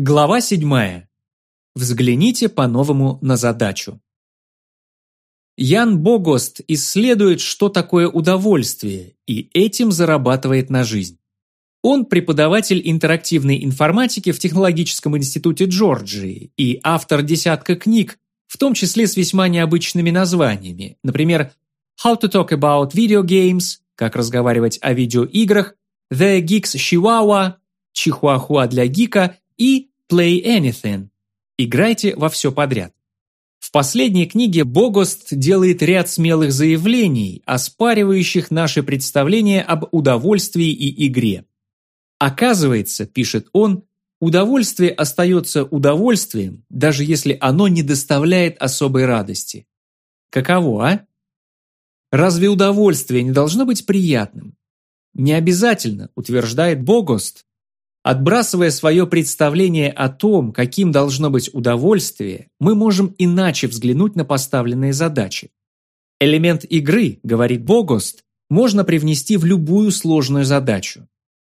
Глава 7. Взгляните по-новому на задачу. Ян Богост исследует, что такое удовольствие, и этим зарабатывает на жизнь. Он преподаватель интерактивной информатики в Технологическом институте Джорджии и автор десятка книг, в том числе с весьма необычными названиями, например, How to Talk About Video Games, как разговаривать о видеоиграх, The Geeks Chihuahua, Чихуахуа для гика и Play Anything – играйте во все подряд. В последней книге Богост делает ряд смелых заявлений, оспаривающих наши представления об удовольствии и игре. Оказывается, пишет он, удовольствие остается удовольствием, даже если оно не доставляет особой радости. Каково, а? Разве удовольствие не должно быть приятным? Не обязательно, утверждает Богост, Отбрасывая свое представление о том, каким должно быть удовольствие, мы можем иначе взглянуть на поставленные задачи. Элемент игры, говорит Богост, можно привнести в любую сложную задачу.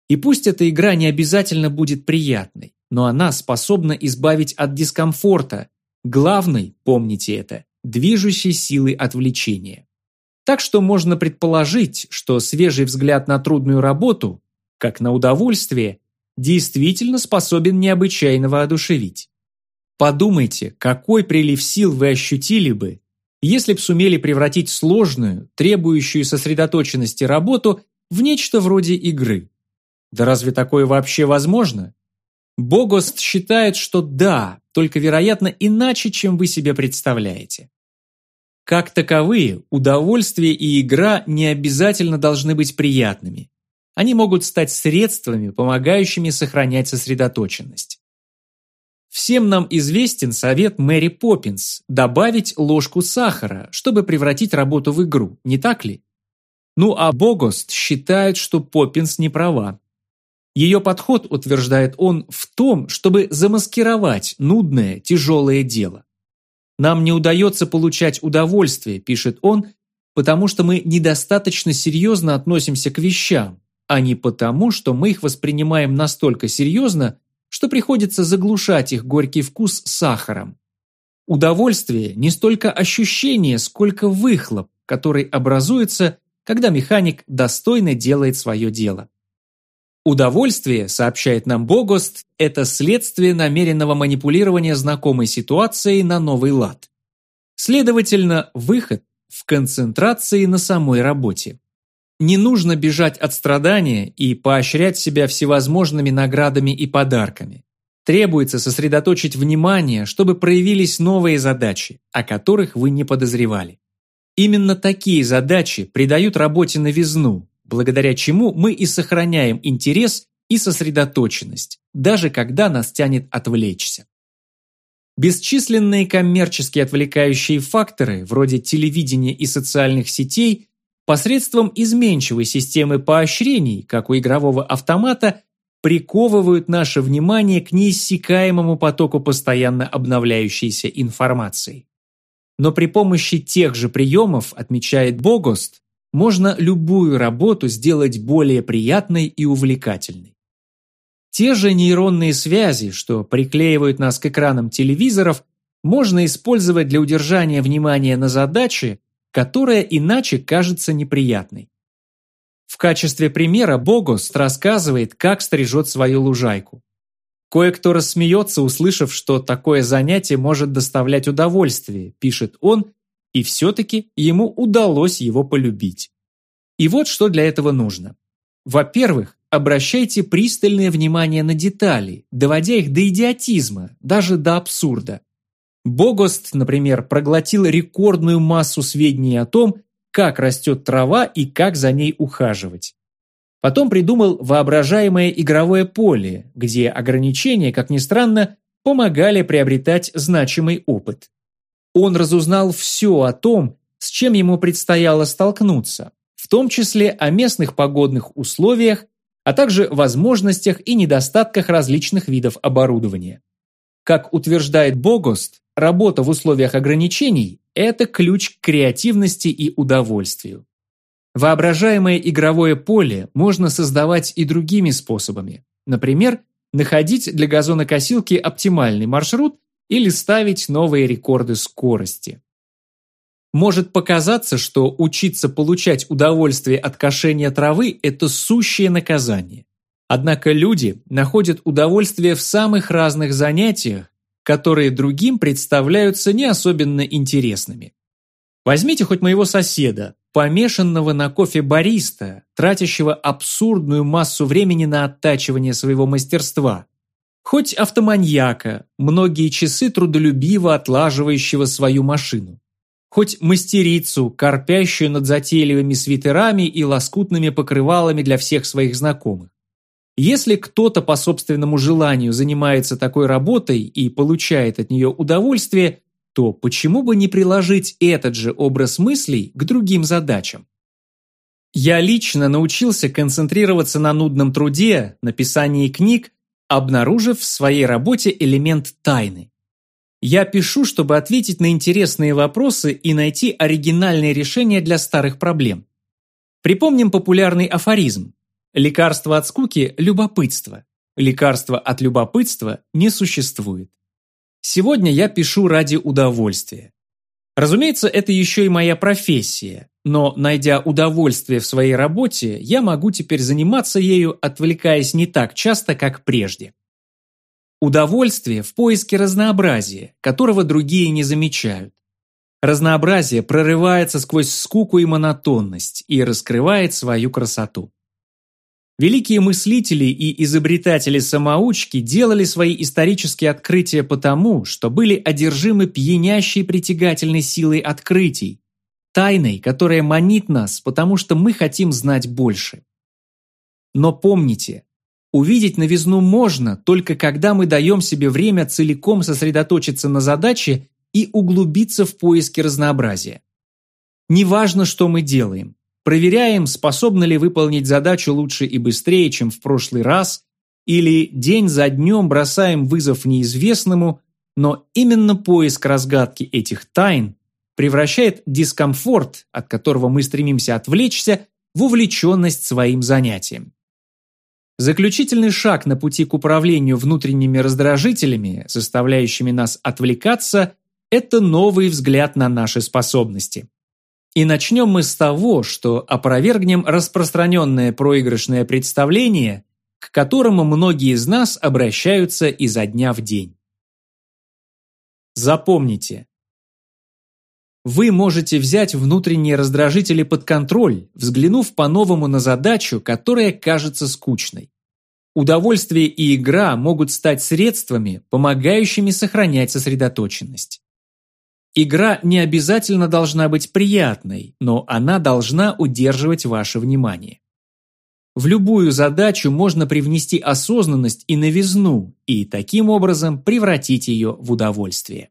И пусть эта игра не обязательно будет приятной, но она способна избавить от дискомфорта, главной, помните это, движущей силы отвлечения. Так что можно предположить, что свежий взгляд на трудную работу, как на удовольствие, действительно способен необычайно воодушевить. Подумайте, какой прилив сил вы ощутили бы, если б сумели превратить сложную, требующую сосредоточенности работу в нечто вроде игры. Да разве такое вообще возможно? Богост считает, что да, только, вероятно, иначе, чем вы себе представляете. Как таковые, удовольствие и игра не обязательно должны быть приятными. Они могут стать средствами, помогающими сохранять сосредоточенность. Всем нам известен совет Мэри Поппинс – добавить ложку сахара, чтобы превратить работу в игру, не так ли? Ну а Богост считает, что Поппинс не права. Ее подход, утверждает он, в том, чтобы замаскировать нудное, тяжелое дело. Нам не удается получать удовольствие, пишет он, потому что мы недостаточно серьезно относимся к вещам, а не потому, что мы их воспринимаем настолько серьезно, что приходится заглушать их горький вкус сахаром. Удовольствие не столько ощущение, сколько выхлоп, который образуется, когда механик достойно делает свое дело. Удовольствие, сообщает нам Богост, это следствие намеренного манипулирования знакомой ситуацией на новый лад. Следовательно, выход в концентрации на самой работе. Не нужно бежать от страдания и поощрять себя всевозможными наградами и подарками. Требуется сосредоточить внимание, чтобы проявились новые задачи, о которых вы не подозревали. Именно такие задачи придают работе новизну, благодаря чему мы и сохраняем интерес и сосредоточенность, даже когда нас тянет отвлечься. Бесчисленные коммерческие отвлекающие факторы, вроде телевидения и социальных сетей, посредством изменчивой системы поощрений, как у игрового автомата, приковывают наше внимание к неиссякаемому потоку постоянно обновляющейся информации. Но при помощи тех же приемов, отмечает Богост, можно любую работу сделать более приятной и увлекательной. Те же нейронные связи, что приклеивают нас к экранам телевизоров, можно использовать для удержания внимания на задаче, которая иначе кажется неприятной. В качестве примера Богост рассказывает, как стрижет свою лужайку. Кое-кто рассмеется, услышав, что такое занятие может доставлять удовольствие, пишет он, и все-таки ему удалось его полюбить. И вот что для этого нужно. Во-первых, обращайте пристальное внимание на детали, доводя их до идиотизма, даже до абсурда. Богост, например, проглотил рекордную массу сведений о том, как растет трава и как за ней ухаживать. Потом придумал воображаемое игровое поле, где ограничения, как ни странно, помогали приобретать значимый опыт. Он разузнал все о том, с чем ему предстояло столкнуться, в том числе о местных погодных условиях, а также возможностях и недостатках различных видов оборудования. Как утверждает Богост, работа в условиях ограничений – это ключ к креативности и удовольствию. Воображаемое игровое поле можно создавать и другими способами. Например, находить для газонокосилки оптимальный маршрут или ставить новые рекорды скорости. Может показаться, что учиться получать удовольствие от кошения травы – это сущее наказание. Однако люди находят удовольствие в самых разных занятиях, которые другим представляются не особенно интересными. Возьмите хоть моего соседа, помешанного на кофе бариста, тратящего абсурдную массу времени на оттачивание своего мастерства. Хоть автоманьяка, многие часы трудолюбиво отлаживающего свою машину. Хоть мастерицу, корпящую над затейливыми свитерами и лоскутными покрывалами для всех своих знакомых. Если кто-то по собственному желанию занимается такой работой и получает от нее удовольствие, то почему бы не приложить этот же образ мыслей к другим задачам? Я лично научился концентрироваться на нудном труде, написании книг, обнаружив в своей работе элемент тайны. Я пишу, чтобы ответить на интересные вопросы и найти оригинальные решения для старых проблем. Припомним популярный афоризм Лекарство от скуки – любопытство. Лекарства от любопытства не существует. Сегодня я пишу ради удовольствия. Разумеется, это еще и моя профессия, но, найдя удовольствие в своей работе, я могу теперь заниматься ею, отвлекаясь не так часто, как прежде. Удовольствие в поиске разнообразия, которого другие не замечают. Разнообразие прорывается сквозь скуку и монотонность и раскрывает свою красоту. Великие мыслители и изобретатели-самоучки делали свои исторические открытия потому, что были одержимы пьянящей притягательной силой открытий, тайной, которая манит нас, потому что мы хотим знать больше. Но помните, увидеть новизну можно только когда мы даем себе время целиком сосредоточиться на задаче и углубиться в поиски разнообразия. Неважно, что мы делаем, Проверяем, способны ли выполнить задачу лучше и быстрее, чем в прошлый раз, или день за днем бросаем вызов неизвестному, но именно поиск разгадки этих тайн превращает дискомфорт, от которого мы стремимся отвлечься, в увлеченность своим занятием. Заключительный шаг на пути к управлению внутренними раздражителями, заставляющими нас отвлекаться, это новый взгляд на наши способности. И начнем мы с того, что опровергнем распространенное проигрышное представление, к которому многие из нас обращаются изо дня в день. Запомните, вы можете взять внутренние раздражители под контроль, взглянув по-новому на задачу, которая кажется скучной. Удовольствие и игра могут стать средствами, помогающими сохранять сосредоточенность. Игра не обязательно должна быть приятной, но она должна удерживать ваше внимание. В любую задачу можно привнести осознанность и новизну и таким образом превратить ее в удовольствие.